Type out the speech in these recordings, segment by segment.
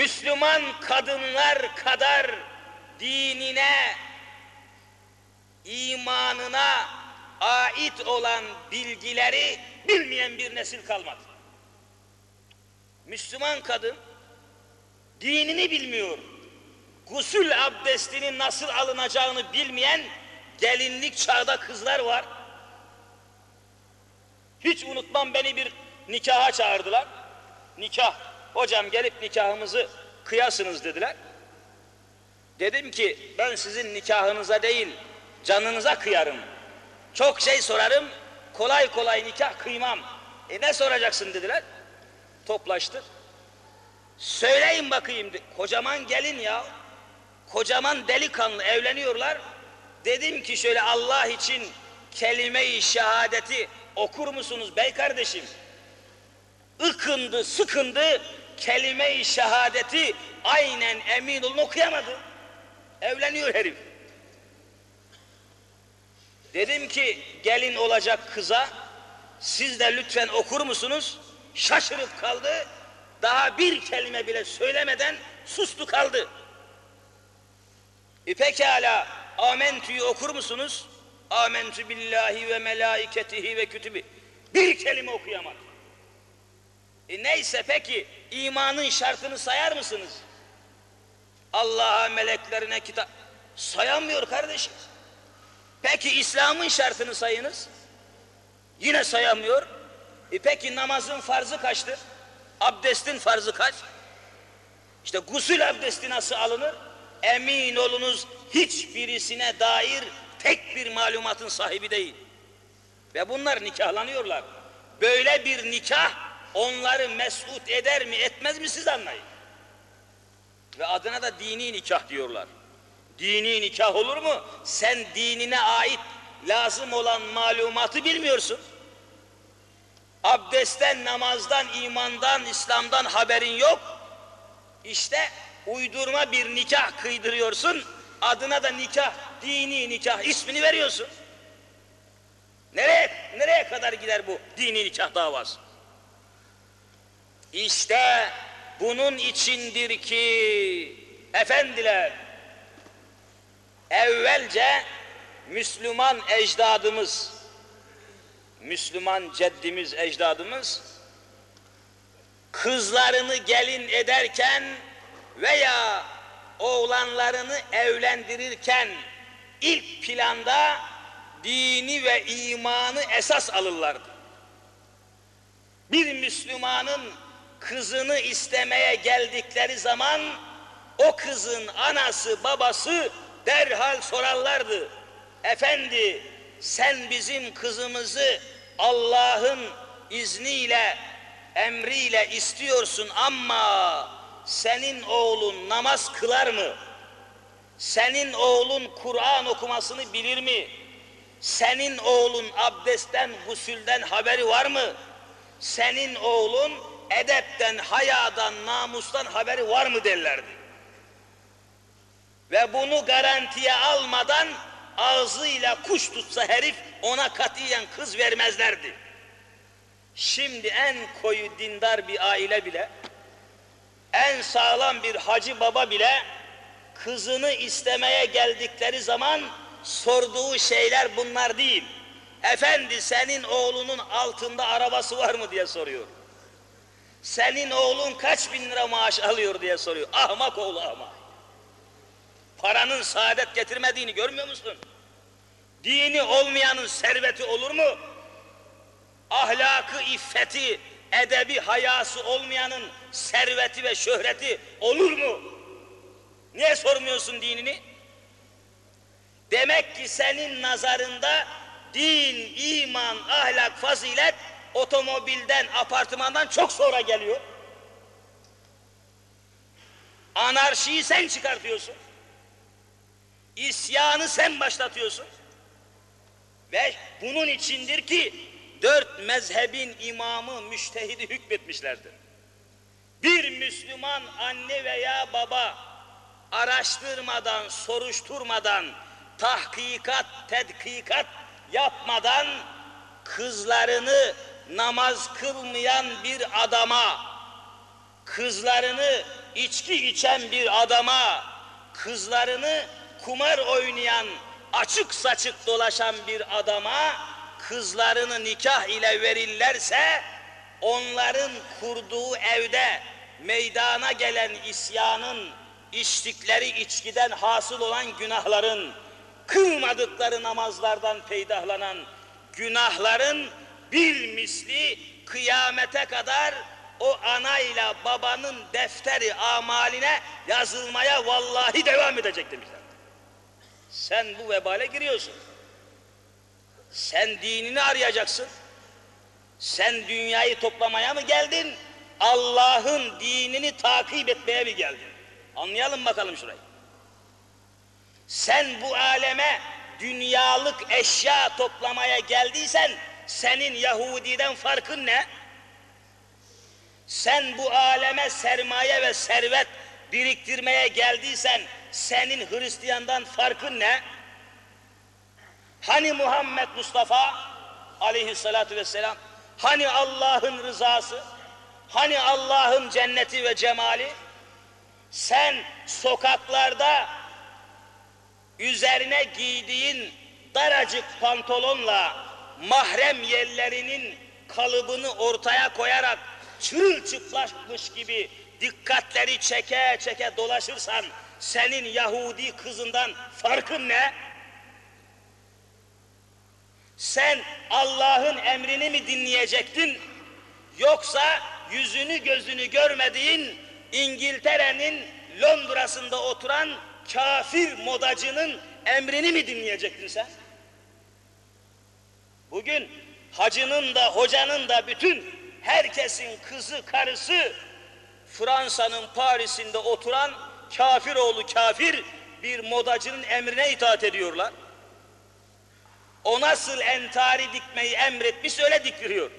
Müslüman kadınlar kadar dinine, imanına ait olan bilgileri bilmeyen bir nesil kalmadı. Müslüman kadın dinini bilmiyor. Gusül abdestinin nasıl alınacağını bilmeyen gelinlik çağda kızlar var. Hiç unutmam beni bir nikaha çağırdılar. Nikah. Hocam gelip nikahımızı kıyasınız dediler. Dedim ki ben sizin nikahınıza değil canınıza kıyarım. Çok şey sorarım kolay kolay nikah kıymam. E ne soracaksın dediler. Toplaştık. Söyleyin bakayım. Kocaman gelin ya. Kocaman delikanlı evleniyorlar. Dedim ki şöyle Allah için kelime-i şehadeti okur musunuz bey kardeşim? Ikındı, sıkındı, kelime-i şehadeti aynen emin olun okuyamadı. Evleniyor herif. Dedim ki gelin olacak kıza siz de lütfen okur musunuz? Şaşırıp kaldı. Daha bir kelime bile söylemeden sustu kaldı. E pekala amentü'yü okur musunuz? Amentü billahi ve melaiketihi ve kütübü. Bir kelime okuyamadı. E neyse peki imanın şartını sayar mısınız? Allah'a, meleklerine, kitap sayamıyor kardeşim. Peki İslam'ın şartını sayınız. Yine sayamıyor. E peki namazın farzı kaçtır? Abdestin farzı kaç? İşte gusül abdesti nasıl alınır? Emin olunuz hiçbirisine dair tek bir malumatın sahibi değil. Ve bunlar nikahlanıyorlar. Böyle bir nikah onları mesut eder mi etmez mi siz anlayın. Ve adına da dini nikah diyorlar. Dini nikah olur mu? Sen dinine ait lazım olan malumatı bilmiyorsun. Abdestten, namazdan, imandan, İslam'dan haberin yok. İşte uydurma bir nikah kıydırıyorsun. Adına da nikah, dini nikah ismini veriyorsun. Nereye, nereye kadar gider bu dini nikah davası? İşte bunun içindir ki efendiler evvelce Müslüman ecdadımız Müslüman ceddimiz ecdadımız kızlarını gelin ederken veya oğlanlarını evlendirirken ilk planda dini ve imanı esas alırlardı. Bir Müslümanın kızını istemeye geldikleri zaman o kızın anası babası derhal sorarlardı. Efendi sen bizim kızımızı Allah'ın izniyle emriyle istiyorsun ama senin oğlun namaz kılar mı? Senin oğlun Kur'an okumasını bilir mi? Senin oğlun abdestten, gusülden haberi var mı? Senin oğlun edepten, hayadan, namustan haberi var mı derlerdi. Ve bunu garantiye almadan ağzıyla kuş tutsa herif ona katiyen kız vermezlerdi. Şimdi en koyu dindar bir aile bile, en sağlam bir hacı baba bile kızını istemeye geldikleri zaman sorduğu şeyler bunlar değil. Efendi senin oğlunun altında arabası var mı diye soruyor. Senin oğlun kaç bin lira maaş alıyor diye soruyor. Ahmak oğlu ahmak. Paranın saadet getirmediğini görmüyor musun? Dini olmayanın serveti olur mu? Ahlakı, iffeti, edebi, hayası olmayanın serveti ve şöhreti olur mu? Niye sormuyorsun dinini? Demek ki senin nazarında din, iman, ahlak, fazilet otomobilden, apartmandan çok sonra geliyor. Anarşiyi sen çıkartıyorsun. İsyanı sen başlatıyorsun. Ve bunun içindir ki dört mezhebin imamı müştehidi hükmetmişlerdir. Bir Müslüman anne veya baba araştırmadan, soruşturmadan, tahkikat, tedkikat yapmadan kızlarını namaz kılmayan bir adama, kızlarını içki içen bir adama, kızlarını kumar oynayan, açık saçık dolaşan bir adama, kızlarını nikah ile verirlerse, onların kurduğu evde meydana gelen isyanın, içtikleri içkiden hasıl olan günahların, kılmadıkları namazlardan peydahlanan günahların bir misli kıyamete kadar o anayla babanın defteri amaline yazılmaya vallahi devam edecek demişler. Sen bu vebale giriyorsun. Sen dinini arayacaksın. Sen dünyayı toplamaya mı geldin? Allah'ın dinini takip etmeye mi geldin? Anlayalım bakalım şurayı. Sen bu aleme dünyalık eşya toplamaya geldiysen senin Yahudi'den farkın ne? Sen bu aleme sermaye ve servet biriktirmeye geldiysen senin Hristiyandan farkın ne? Hani Muhammed Mustafa aleyhissalatu vesselam? Hani Allah'ın rızası? Hani Allah'ın cenneti ve cemali? Sen sokaklarda üzerine giydiğin daracık pantolonla mahrem yerlerinin kalıbını ortaya koyarak çırılçıplakmış gibi dikkatleri çeke çeke dolaşırsan senin Yahudi kızından farkın ne? Sen Allah'ın emrini mi dinleyecektin? Yoksa yüzünü gözünü görmediğin İngiltere'nin Londra'sında oturan kafir modacının emrini mi dinleyecektin sen? Bugün hacının da hocanın da bütün herkesin kızı karısı Fransa'nın Paris'inde oturan kafir oğlu kafir bir modacının emrine itaat ediyorlar. O nasıl entari dikmeyi emretmiş öyle diktiriyor.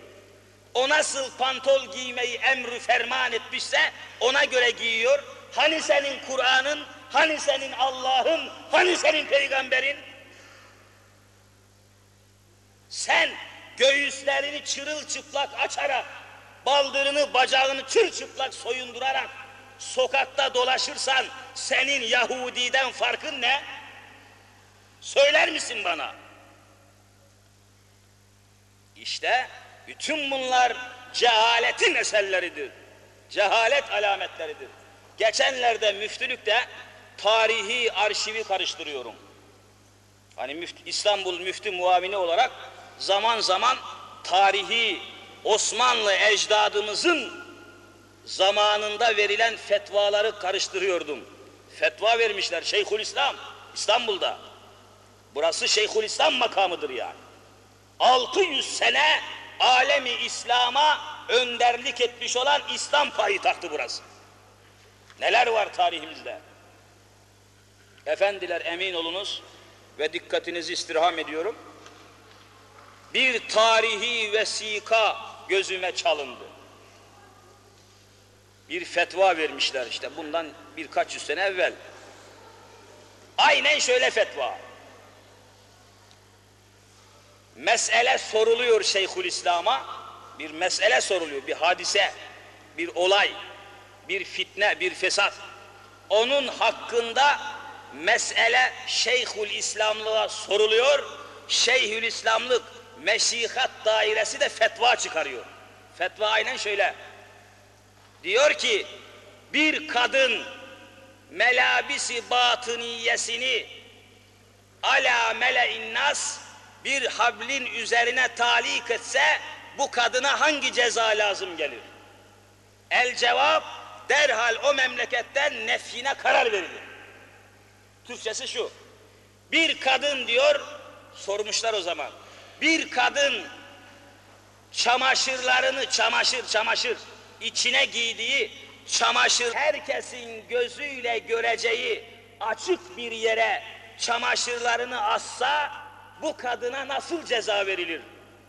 O nasıl pantol giymeyi emri ferman etmişse ona göre giyiyor. Hani senin Kur'an'ın, hani senin Allah'ın, hani senin peygamberin? Sen göğüslerini çırılçıplak açarak, baldırını, bacağını çırılçıplak soyundurarak sokakta dolaşırsan senin Yahudi'den farkın ne? Söyler misin bana? İşte bütün bunlar cehaletin eserleridir. Cehalet alametleridir. Geçenlerde müftülükte tarihi arşivi karıştırıyorum. Hani müftü, İstanbul müftü muavini olarak zaman zaman tarihi Osmanlı ecdadımızın zamanında verilen fetvaları karıştırıyordum. Fetva vermişler Şeyhülislam İstanbul'da. Burası Şeyhülislam makamıdır yani. 600 sene alemi İslam'a önderlik etmiş olan İslam payitahtı burası. Neler var tarihimizde? Efendiler emin olunuz ve dikkatinizi istirham ediyorum. Bir tarihi vesika gözüme çalındı. Bir fetva vermişler işte bundan birkaç yüz sene evvel. Aynen şöyle fetva. Mesele soruluyor Şeyhülislam'a. Bir mesele soruluyor, bir hadise, bir olay, bir fitne, bir fesat. Onun hakkında mesele Şeyhül İslamlığa soruluyor. Şeyhül İslamlık meşihat dairesi de fetva çıkarıyor. Fetva aynen şöyle. Diyor ki bir kadın melabisi batıniyesini ala mele'in nas bir hablin üzerine talik etse bu kadına hangi ceza lazım gelir? El cevap derhal o memleketten nefyine karar verilir. Türkçesi şu. Bir kadın diyor, sormuşlar o zaman. Bir kadın çamaşırlarını, çamaşır, çamaşır, içine giydiği çamaşır, herkesin gözüyle göreceği açık bir yere çamaşırlarını assa, bu kadına nasıl ceza verilir?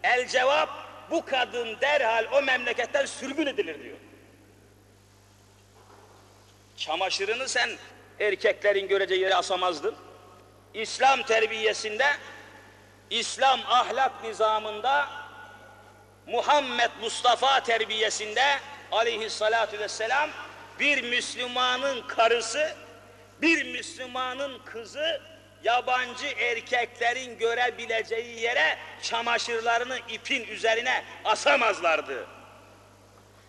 El cevap, bu kadın derhal o memleketten sürgün edilir diyor. Çamaşırını sen erkeklerin göreceği yere asamazdın. İslam terbiyesinde, İslam ahlak nizamında, Muhammed Mustafa terbiyesinde aleyhissalatu vesselam bir Müslümanın karısı, bir Müslümanın kızı yabancı erkeklerin görebileceği yere çamaşırlarını ipin üzerine asamazlardı.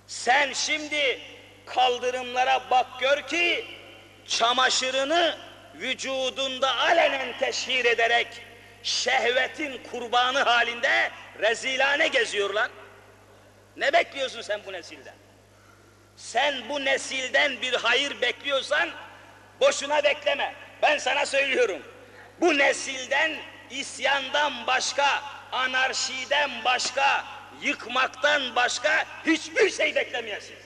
Sen şimdi kaldırımlara bak gör ki çamaşırını vücudunda alenen teşhir ederek şehvetin kurbanı halinde rezilane geziyorlar. Ne bekliyorsun sen bu nesilden? Sen bu nesilden bir hayır bekliyorsan boşuna bekleme. Ben sana söylüyorum. Bu nesilden isyandan başka, anarşiden başka, yıkmaktan başka hiçbir şey beklemeyesiniz.